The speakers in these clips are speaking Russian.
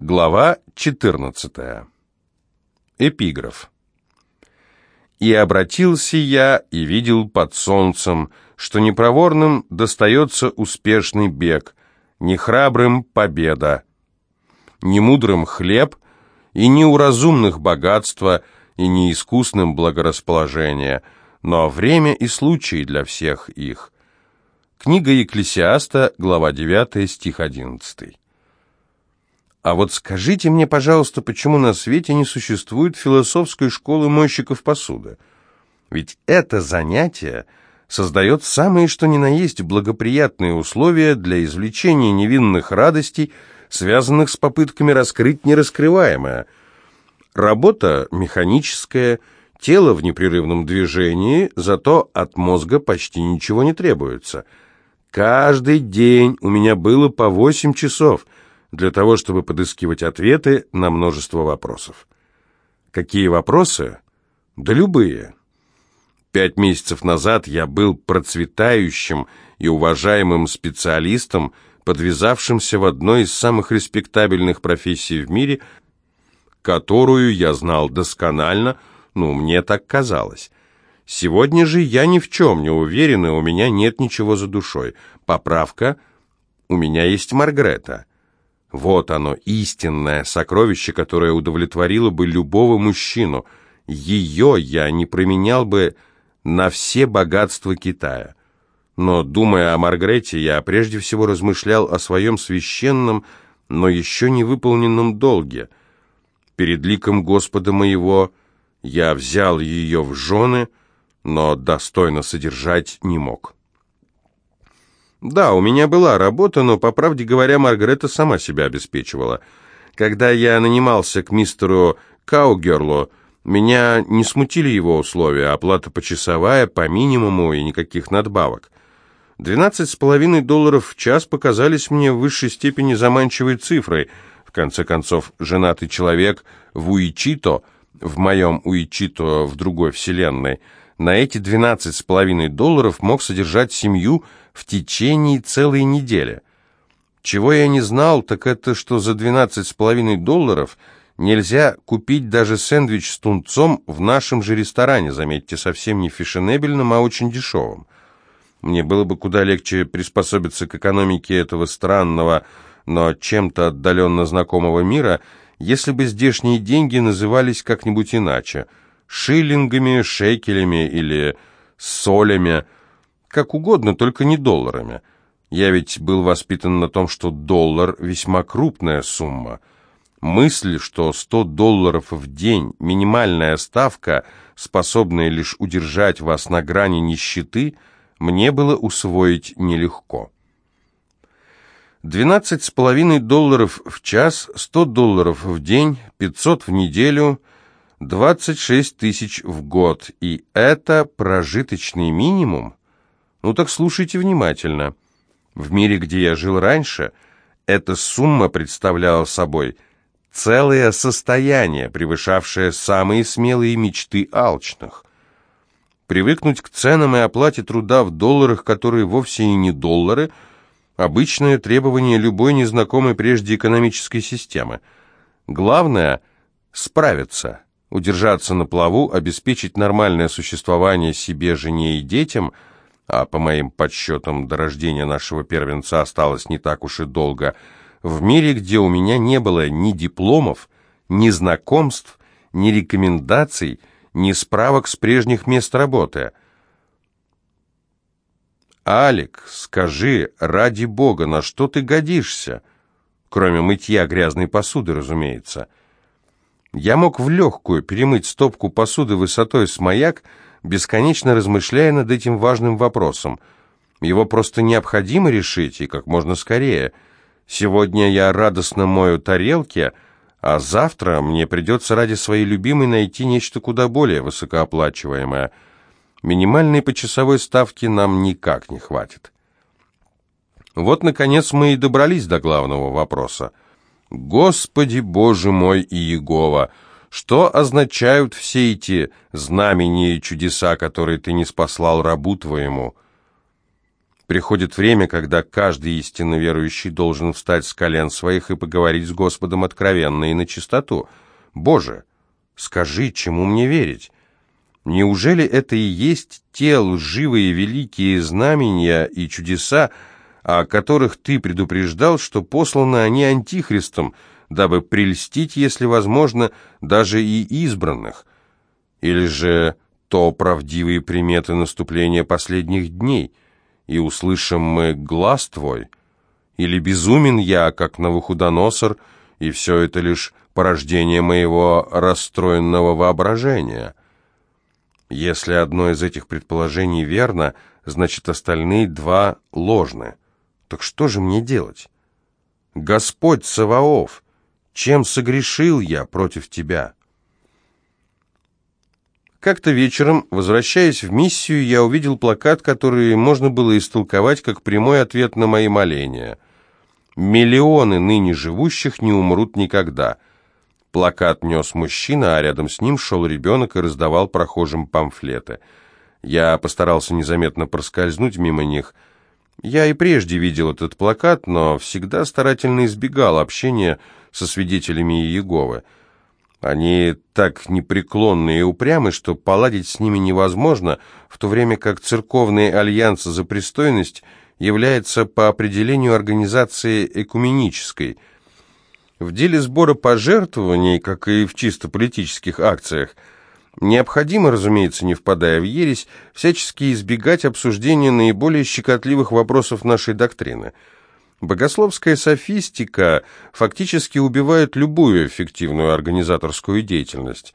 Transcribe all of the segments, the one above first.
Глава 14. Эпиграф. «И обратился я, и видел под солнцем, что непроворным достается успешный бег, не храбрым победа, не мудрым хлеб, и не у разумных богатство, и не искусным благорасположение, но время и случай для всех их». Книга Екклесиаста, глава 9, стих 11. А вот скажите мне, пожалуйста, почему на свете не существует философской школы мойщиков посуды? Ведь это занятие создает самые что ни на есть благоприятные условия для извлечения невинных радостей, связанных с попытками раскрыть нераскрываемое. Работа механическая, тело в непрерывном движении, зато от мозга почти ничего не требуется. Каждый день у меня было по восемь часов – для того, чтобы подыскивать ответы на множество вопросов. Какие вопросы? Да любые. Пять месяцев назад я был процветающим и уважаемым специалистом, подвязавшимся в одной из самых респектабельных профессий в мире, которую я знал досконально, ну, мне так казалось. Сегодня же я ни в чем не уверен, и у меня нет ничего за душой. Поправка, у меня есть Маргарета. Вот оно, истинное сокровище, которое удовлетворило бы любого мужчину. Ее я не променял бы на все богатства Китая. Но, думая о Маргрете, я прежде всего размышлял о своем священном, но еще не выполненном долге. Перед ликом Господа моего я взял ее в жены, но достойно содержать не мог». Да, у меня была работа, но, по правде говоря, Маргарета сама себя обеспечивала. Когда я нанимался к мистеру Каугерлу, меня не смутили его условия, оплата почасовая, по минимуму и никаких надбавок. Двенадцать с половиной долларов в час показались мне в высшей степени заманчивой цифрой. В конце концов, женатый человек в Уичито, в моем Уичито в другой вселенной, на эти двенадцать с половиной долларов мог содержать семью – в течение целой недели. Чего я не знал, так это, что за 12,5 долларов нельзя купить даже сэндвич с тунцом в нашем же ресторане, заметьте, совсем не фешенебельном, а очень дешевым. Мне было бы куда легче приспособиться к экономике этого странного, но чем-то отдаленно знакомого мира, если бы здешние деньги назывались как-нибудь иначе – шиллингами, шекелями или солями – как угодно, только не долларами. Я ведь был воспитан на том, что доллар – весьма крупная сумма. Мысль, что 100 долларов в день – минимальная ставка, способная лишь удержать вас на грани нищеты, мне было усвоить нелегко. 12,5 долларов в час, 100 долларов в день, 500 в неделю, 26 тысяч в год. И это прожиточный минимум? Ну так слушайте внимательно. В мире, где я жил раньше, эта сумма представляла собой целое состояние, превышавшее самые смелые мечты алчных. Привыкнуть к ценам и оплате труда в долларах, которые вовсе и не доллары, обычное требование любой незнакомой прежде экономической системы. Главное – справиться, удержаться на плаву, обеспечить нормальное существование себе, жене и детям – а по моим подсчетам до рождения нашего первенца осталось не так уж и долго, в мире, где у меня не было ни дипломов, ни знакомств, ни рекомендаций, ни справок с прежних мест работы. «Алик, скажи, ради бога, на что ты годишься?» Кроме мытья грязной посуды, разумеется. Я мог в легкую перемыть стопку посуды высотой с маяк, бесконечно размышляя над этим важным вопросом. Его просто необходимо решить, и как можно скорее. Сегодня я радостно мою тарелки, а завтра мне придется ради своей любимой найти нечто куда более высокооплачиваемое. Минимальной почасовой ставки нам никак не хватит. Вот, наконец, мы и добрались до главного вопроса. «Господи, Боже мой и Иегова!» Что означают все эти знамения и чудеса, которые ты не спаслал рабу твоему? Приходит время, когда каждый истинно верующий должен встать с колен своих и поговорить с Господом откровенно и на чистоту. Боже, скажи, чему мне верить? Неужели это и есть те лживые великие знамения и чудеса, о которых ты предупреждал, что посланы они антихристом, дабы прельстить, если возможно, даже и избранных? Или же то правдивые приметы наступления последних дней – и услышим мы глаз твой? Или безумен я, как Навуходоносор, и все это лишь порождение моего расстроенного воображения? Если одно из этих предположений верно, значит остальные два ложны. Так что же мне делать? Господь Саваоф, чем согрешил я против тебя?» Как-то вечером, возвращаясь в миссию, я увидел плакат, который можно было истолковать как прямой ответ на мои моления. «Миллионы ныне живущих не умрут никогда». Плакат нес мужчина, а рядом с ним шел ребенок и раздавал прохожим памфлеты. Я постарался незаметно проскользнуть мимо них. Я и прежде видел этот плакат, но всегда старательно избегал общения со свидетелями Иеговы. Они так непреклонны и упрямы, что поладить с ними невозможно, в то время как церковный альянс за пристойность является по определению организацией экуменической. В деле сбора пожертвований, как и в чисто политических акциях, необходимо, разумеется, не впадая в ересь, всячески избегать обсуждения наиболее щекотливых вопросов нашей доктрины – Богословская софистика фактически убивает любую эффективную организаторскую деятельность.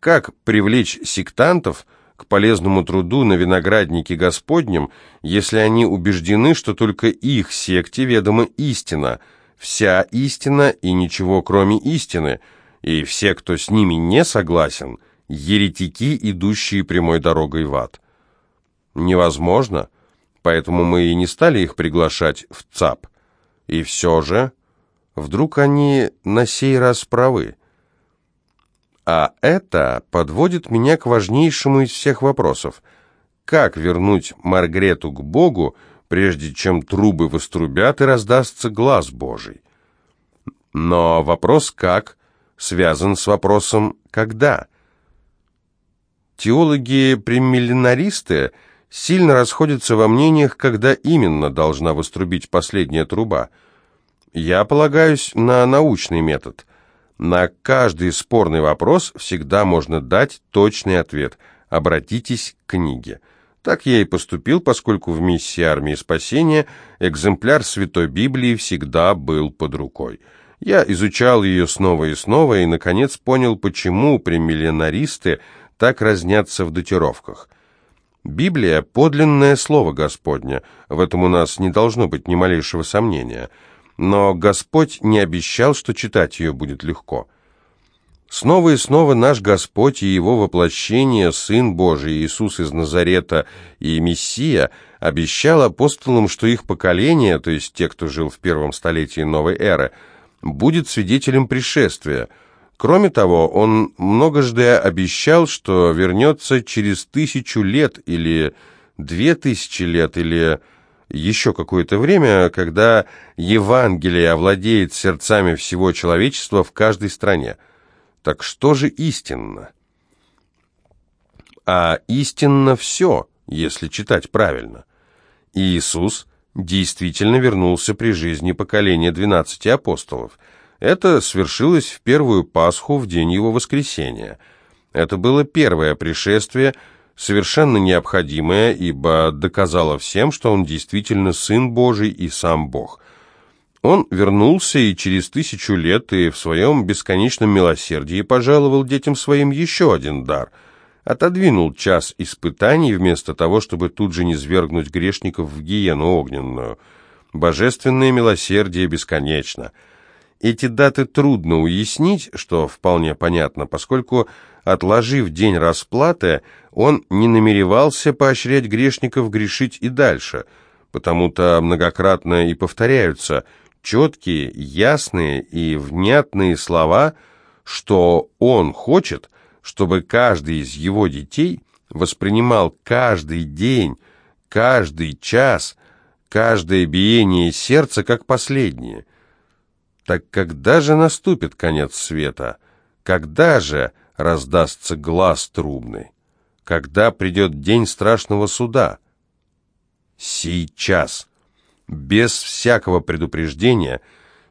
Как привлечь сектантов к полезному труду на винограднике Господнем, если они убеждены, что только их секте ведома истина, вся истина и ничего кроме истины, и все, кто с ними не согласен, еретики, идущие прямой дорогой в ад? Невозможно поэтому мы и не стали их приглашать в ЦАП. И все же, вдруг они на сей раз правы. А это подводит меня к важнейшему из всех вопросов. Как вернуть Маргрету к Богу, прежде чем трубы вострубят и раздастся глаз Божий? Но вопрос «как» связан с вопросом «когда». Теологи-премиллинаристы – сильно расходятся во мнениях, когда именно должна вострубить последняя труба. Я полагаюсь на научный метод. На каждый спорный вопрос всегда можно дать точный ответ. Обратитесь к книге. Так я и поступил, поскольку в миссии армии спасения экземпляр Святой Библии всегда был под рукой. Я изучал ее снова и снова и, наконец, понял, почему премиллинаристы так разнятся в датировках. Библия – подлинное слово Господня, в этом у нас не должно быть ни малейшего сомнения. Но Господь не обещал, что читать ее будет легко. Снова и снова наш Господь и Его воплощение, Сын Божий, Иисус из Назарета и Мессия, обещал апостолам, что их поколение, то есть те, кто жил в первом столетии новой эры, будет свидетелем пришествия – Кроме того, он многожды обещал, что вернется через тысячу лет или две тысячи лет или еще какое-то время, когда Евангелие овладеет сердцами всего человечества в каждой стране. Так что же истинно? А истинно все, если читать правильно. Иисус действительно вернулся при жизни поколения двенадцати апостолов – это свершилось в первую Пасху в день его воскресения. Это было первое пришествие, совершенно необходимое, ибо доказало всем, что он действительно Сын Божий и сам Бог. Он вернулся и через тысячу лет и в своем бесконечном милосердии пожаловал детям своим еще один дар – отодвинул час испытаний вместо того, чтобы тут же низвергнуть грешников в гиену огненную. Божественное милосердие бесконечно – эти даты трудно уяснить, что вполне понятно, поскольку, отложив день расплаты, он не намеревался поощрять грешников грешить и дальше, потому-то многократно и повторяются четкие, ясные и внятные слова, что он хочет, чтобы каждый из его детей воспринимал каждый день, каждый час – каждое биение сердца как последнее. Так когда же наступит конец света? Когда же раздастся глаз трубный? Когда придет день страшного суда? Сейчас, без всякого предупреждения,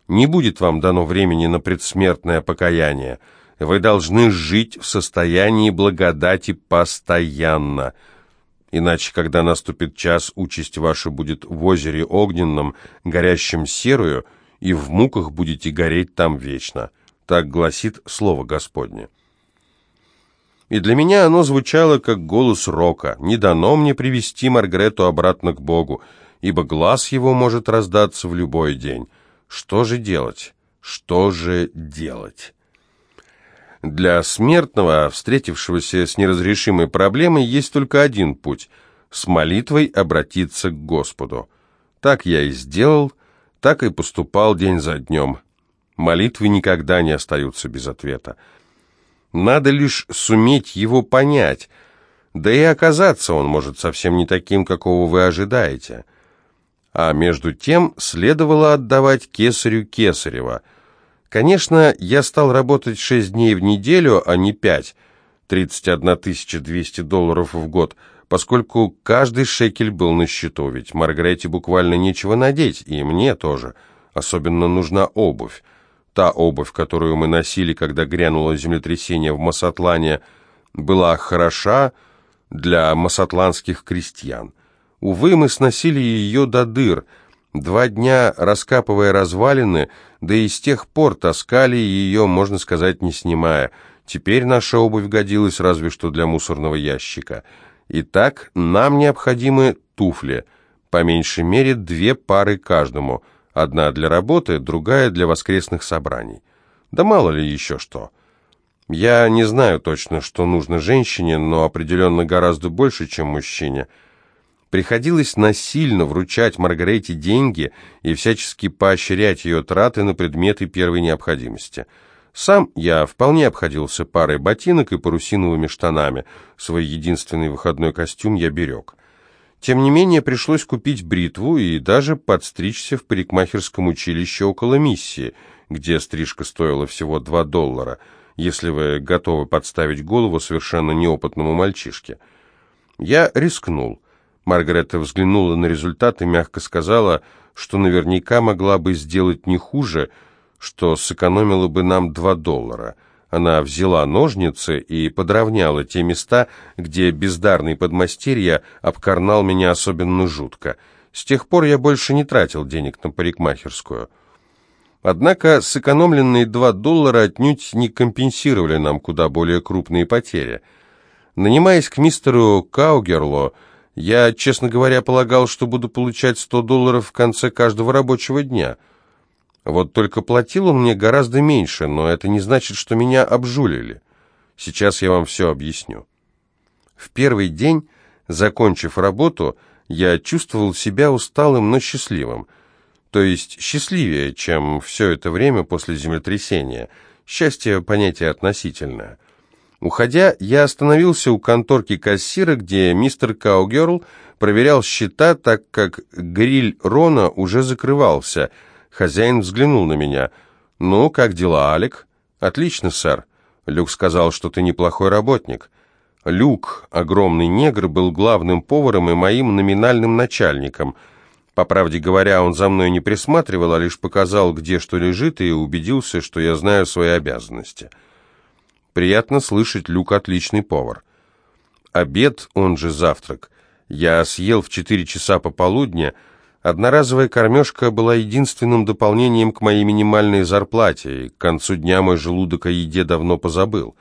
не будет вам дано времени на предсмертное покаяние. Вы должны жить в состоянии благодати постоянно – Иначе, когда наступит час, участь ваша будет в озере огненном, горящем серую, и в муках будете гореть там вечно. Так гласит Слово Господне. И для меня оно звучало, как голос рока. Не дано мне привести Маргарету обратно к Богу, ибо глаз его может раздаться в любой день. Что же делать? Что же делать? Для смертного, встретившегося с неразрешимой проблемой, есть только один путь – с молитвой обратиться к Господу. Так я и сделал, так и поступал день за днем. Молитвы никогда не остаются без ответа. Надо лишь суметь его понять, да и оказаться он может совсем не таким, какого вы ожидаете. А между тем следовало отдавать кесарю кесарева – Конечно, я стал работать шесть дней в неделю, а не пять, 31 200 долларов в год, поскольку каждый шекель был на счету, ведь Маргарете буквально нечего надеть, и мне тоже. Особенно нужна обувь. Та обувь, которую мы носили, когда грянуло землетрясение в Масатлане, была хороша для масатланских крестьян. Увы, мы сносили ее до дыр – Два дня раскапывая развалины, да и с тех пор таскали ее, можно сказать, не снимая. Теперь наша обувь годилась разве что для мусорного ящика. Итак, нам необходимы туфли, по меньшей мере две пары каждому, одна для работы, другая для воскресных собраний. Да мало ли еще что. Я не знаю точно, что нужно женщине, но определенно гораздо больше, чем мужчине – Приходилось насильно вручать Маргарете деньги и всячески поощрять ее траты на предметы первой необходимости. Сам я вполне обходился парой ботинок и парусиновыми штанами. Свой единственный выходной костюм я берег. Тем не менее, пришлось купить бритву и даже подстричься в парикмахерском училище около миссии, где стрижка стоила всего 2 доллара, если вы готовы подставить голову совершенно неопытному мальчишке. Я рискнул. Маргарета взглянула на результат и мягко сказала, что наверняка могла бы сделать не хуже, что сэкономила бы нам два доллара. Она взяла ножницы и подровняла те места, где бездарный подмастерье обкарнал меня особенно жутко. С тех пор я больше не тратил денег на парикмахерскую. Однако сэкономленные два доллара отнюдь не компенсировали нам куда более крупные потери. Нанимаясь к мистеру Каугерло, я, честно говоря, полагал, что буду получать 100 долларов в конце каждого рабочего дня. Вот только платил он мне гораздо меньше, но это не значит, что меня обжулили. Сейчас я вам все объясню. В первый день, закончив работу, я чувствовал себя усталым, но счастливым. То есть счастливее, чем все это время после землетрясения. Счастье – понятие относительное. Уходя, я остановился у конторки кассира, где мистер Каугерл проверял счета, так как гриль Рона уже закрывался. Хозяин взглянул на меня. «Ну, как дела, Алек?» «Отлично, сэр». Люк сказал, что ты неплохой работник. Люк, огромный негр, был главным поваром и моим номинальным начальником. По правде говоря, он за мной не присматривал, а лишь показал, где что лежит, и убедился, что я знаю свои обязанности. Приятно слышать, Люк отличный повар. Обед, он же завтрак, я съел в четыре часа пополудня. Одноразовая кормежка была единственным дополнением к моей минимальной зарплате, и к концу дня мой желудок о еде давно позабыл.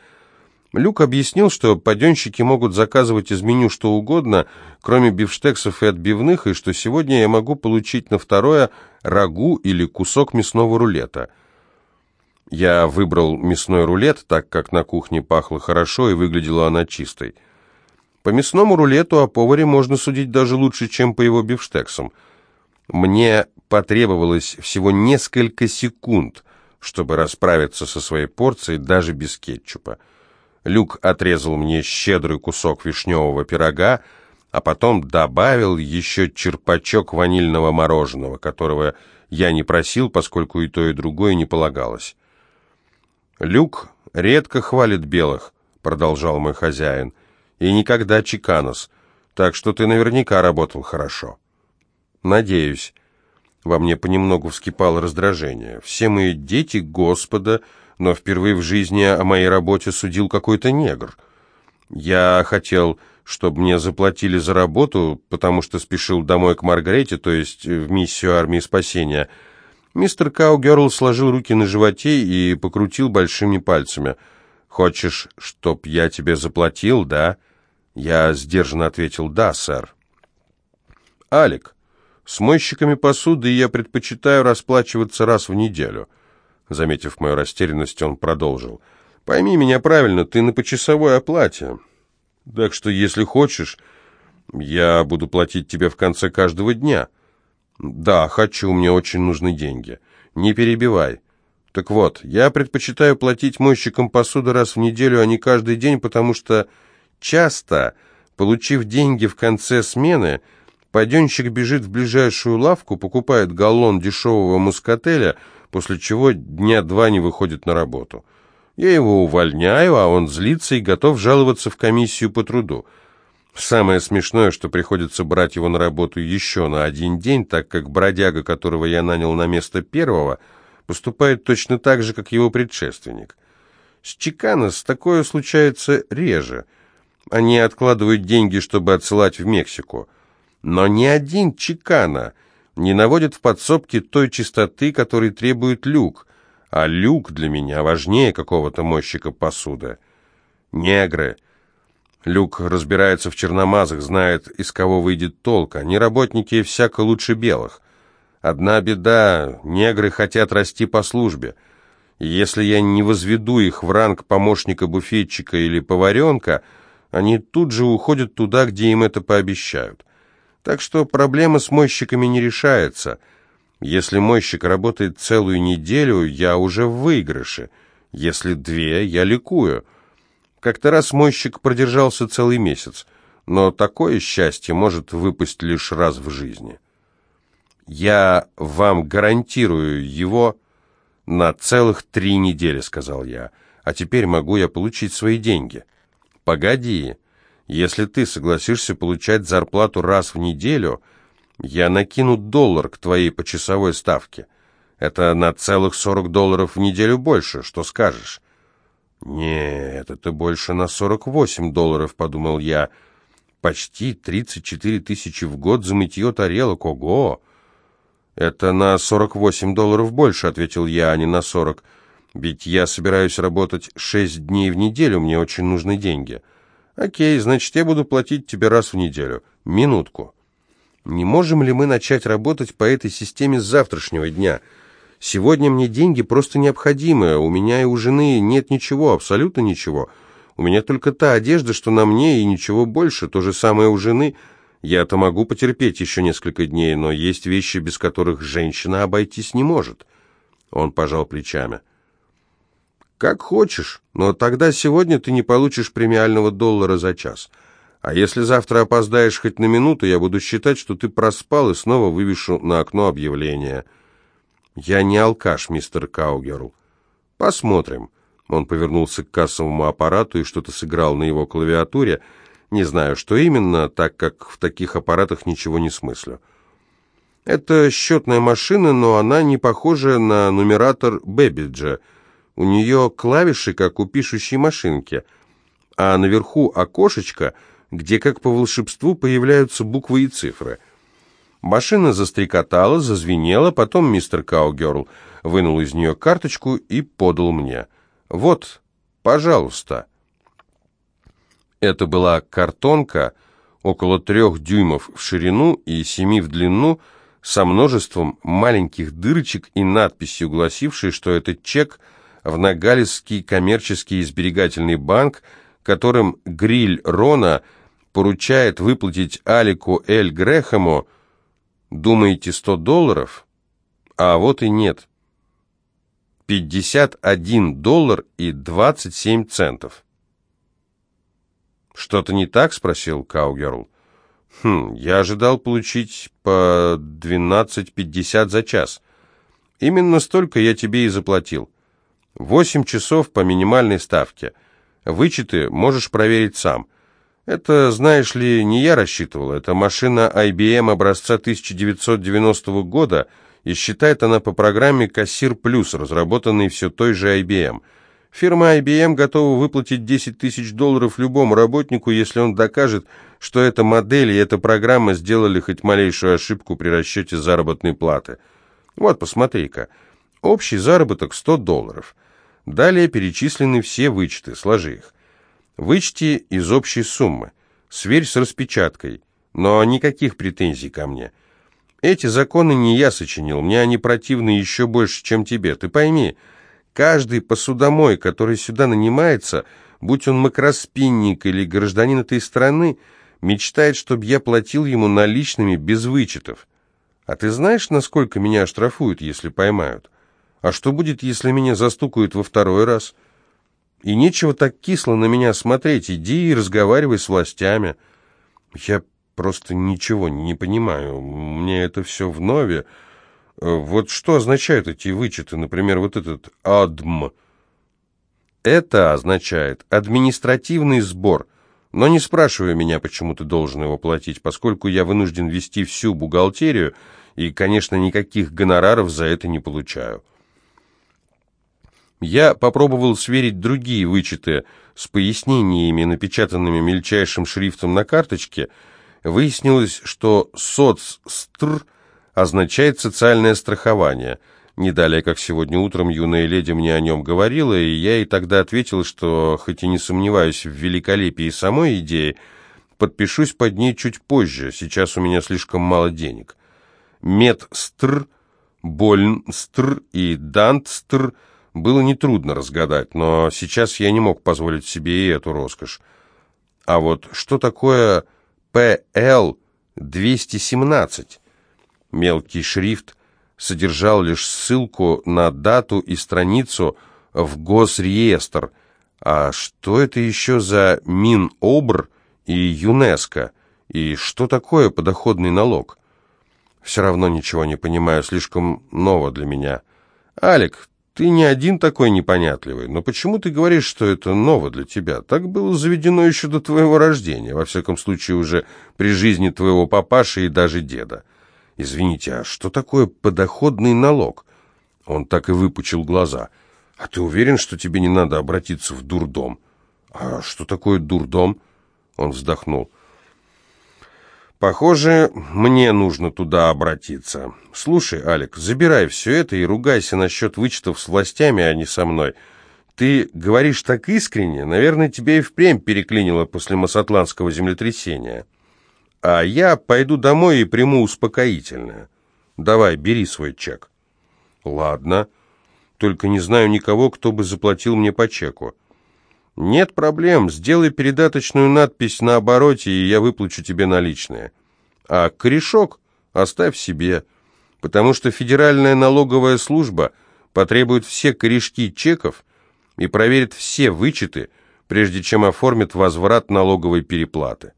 Люк объяснил, что паденщики могут заказывать из меню что угодно, кроме бифштексов и отбивных, и что сегодня я могу получить на второе рагу или кусок мясного рулета – я выбрал мясной рулет, так как на кухне пахло хорошо и выглядела она чистой. По мясному рулету о поваре можно судить даже лучше, чем по его бифштексам. Мне потребовалось всего несколько секунд, чтобы расправиться со своей порцией даже без кетчупа. Люк отрезал мне щедрый кусок вишневого пирога, а потом добавил еще черпачок ванильного мороженого, которого я не просил, поскольку и то, и другое не полагалось. «Люк редко хвалит белых», — продолжал мой хозяин, — «и никогда чеканос, так что ты наверняка работал хорошо». «Надеюсь». Во мне понемногу вскипало раздражение. Все мои дети Господа, но впервые в жизни о моей работе судил какой-то негр. Я хотел, чтобы мне заплатили за работу, потому что спешил домой к Маргарете, то есть в миссию армии спасения. Мистер Каугерл сложил руки на животе и покрутил большими пальцами. «Хочешь, чтоб я тебе заплатил, да?» Я сдержанно ответил «Да, сэр». «Алик, с мойщиками посуды я предпочитаю расплачиваться раз в неделю. Заметив мою растерянность, он продолжил. Пойми меня правильно, ты на почасовой оплате. Так что, если хочешь, я буду платить тебе в конце каждого дня. Да, хочу, мне очень нужны деньги. Не перебивай. Так вот, я предпочитаю платить мойщикам посуды раз в неделю, а не каждый день, потому что часто, получив деньги в конце смены, Паденщик бежит в ближайшую лавку, покупает галлон дешевого мускателя, после чего дня два не выходит на работу. Я его увольняю, а он злится и готов жаловаться в комиссию по труду. Самое смешное, что приходится брать его на работу еще на один день, так как бродяга, которого я нанял на место первого, поступает точно так же, как его предшественник. С Чиканос такое случается реже. Они откладывают деньги, чтобы отсылать в Мексику. Но ни один чекана не наводит в подсобке той чистоты, которой требует люк, а люк для меня важнее какого-то мойщика посуды. Негры. Люк разбирается в черномазах, знает, из кого выйдет толк. Они работники всяко лучше белых. Одна беда — негры хотят расти по службе. Если я не возведу их в ранг помощника-буфетчика или поваренка, они тут же уходят туда, где им это пообещают. Так что проблема с мойщиками не решается. Если мойщик работает целую неделю, я уже в выигрыше. Если две, я ликую. Как-то раз мойщик продержался целый месяц, но такое счастье может выпасть лишь раз в жизни. «Я вам гарантирую его на целых три недели», — сказал я. «А теперь могу я получить свои деньги». «Погоди», если ты согласишься получать зарплату раз в неделю, я накину доллар к твоей почасовой ставке. Это на целых 40 долларов в неделю больше. Что скажешь?» «Нет, это больше на 48 долларов», — подумал я. «Почти 34 тысячи в год за мытье тарелок. Ого!» «Это на 48 долларов больше», — ответил я, — «а не на 40. Ведь я собираюсь работать 6 дней в неделю, мне очень нужны деньги». «Окей, значит, я буду платить тебе раз в неделю. Минутку. Не можем ли мы начать работать по этой системе с завтрашнего дня? Сегодня мне деньги просто необходимы. У меня и у жены нет ничего, абсолютно ничего. У меня только та одежда, что на мне, и ничего больше. То же самое у жены. Я-то могу потерпеть еще несколько дней, но есть вещи, без которых женщина обойтись не может». Он пожал плечами. Как хочешь, но тогда сегодня ты не получишь премиального доллара за час. А если завтра опоздаешь хоть на минуту, я буду считать, что ты проспал и снова вывешу на окно объявление. Я не алкаш, мистер Каугерл. Посмотрим. Он повернулся к кассовому аппарату и что-то сыграл на его клавиатуре. Не знаю, что именно, так как в таких аппаратах ничего не смыслю. Это счетная машина, но она не похожа на нумератор Бэббиджа — у нее клавиши, как у пишущей машинки, а наверху окошечко, где, как по волшебству, появляются буквы и цифры. Машина застрекотала, зазвенела, потом мистер Каугерл вынул из нее карточку и подал мне. «Вот, пожалуйста». Это была картонка около трех дюймов в ширину и семи в длину, со множеством маленьких дырочек и надписью, гласившей, что это чек – в Нагалисский коммерческий и банк, которым Гриль Рона поручает выплатить Алику Эль Грехему, думаете, 100 долларов? А вот и нет. 51 доллар и 27 центов. «Что-то не так?» — спросил Каугерл. Хм, я ожидал получить по 12.50 за час. Именно столько я тебе и заплатил. Восемь часов по минимальной ставке. Вычеты можешь проверить сам. Это, знаешь ли, не я рассчитывал. Это машина IBM образца 1990 года, и считает она по программе «Кассир Плюс», разработанной все той же IBM. Фирма IBM готова выплатить 10 тысяч долларов любому работнику, если он докажет, что эта модель и эта программа сделали хоть малейшую ошибку при расчете заработной платы. Вот, посмотри-ка. Общий заработок 100 долларов. Далее перечислены все вычеты, сложи их. Вычти из общей суммы. Сверь с распечаткой. Но никаких претензий ко мне. Эти законы не я сочинил, мне они противны еще больше, чем тебе. Ты пойми, каждый посудомой, который сюда нанимается, будь он макроспинник или гражданин этой страны, мечтает, чтобы я платил ему наличными без вычетов. А ты знаешь, насколько меня оштрафуют, если поймают? А что будет, если меня застукают во второй раз? И нечего так кисло на меня смотреть. Иди и разговаривай с властями. Я просто ничего не понимаю. Мне это все вновь. Вот что означают эти вычеты? Например, вот этот «адм». Это означает «административный сбор». Но не спрашивай меня, почему ты должен его платить, поскольку я вынужден вести всю бухгалтерию и, конечно, никаких гонораров за это не получаю. Я попробовал сверить другие вычеты с пояснениями, напечатанными мельчайшим шрифтом на карточке. Выяснилось, что «соцстр» означает «социальное страхование». Не далее, как сегодня утром юная леди мне о нем говорила, и я ей тогда ответил, что, хоть и не сомневаюсь в великолепии самой идеи, подпишусь под ней чуть позже, сейчас у меня слишком мало денег. Медстр, Больнстр и Дантстр было нетрудно разгадать, но сейчас я не мог позволить себе и эту роскошь. А вот что такое ПЛ-217? Мелкий шрифт содержал лишь ссылку на дату и страницу в Госреестр. А что это еще за Минобр и ЮНЕСКО? И что такое подоходный налог? Все равно ничего не понимаю, слишком ново для меня. «Алик, ты не один такой непонятливый, но почему ты говоришь, что это ново для тебя? Так было заведено еще до твоего рождения, во всяком случае уже при жизни твоего папаши и даже деда». «Извините, а что такое подоходный налог?» Он так и выпучил глаза. «А ты уверен, что тебе не надо обратиться в дурдом?» «А что такое дурдом?» Он вздохнул. «Похоже, мне нужно туда обратиться. Слушай, Алик, забирай все это и ругайся насчет вычетов с властями, а не со мной. Ты говоришь так искренне, наверное, тебя и впрямь переклинило после Масатланского землетрясения» а я пойду домой и приму успокоительное. Давай, бери свой чек. Ладно, только не знаю никого, кто бы заплатил мне по чеку. Нет проблем, сделай передаточную надпись на обороте, и я выплачу тебе наличные. А корешок оставь себе, потому что Федеральная налоговая служба потребует все корешки чеков и проверит все вычеты, прежде чем оформит возврат налоговой переплаты.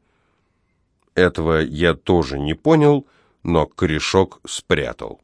Этого я тоже не понял, но корешок спрятал.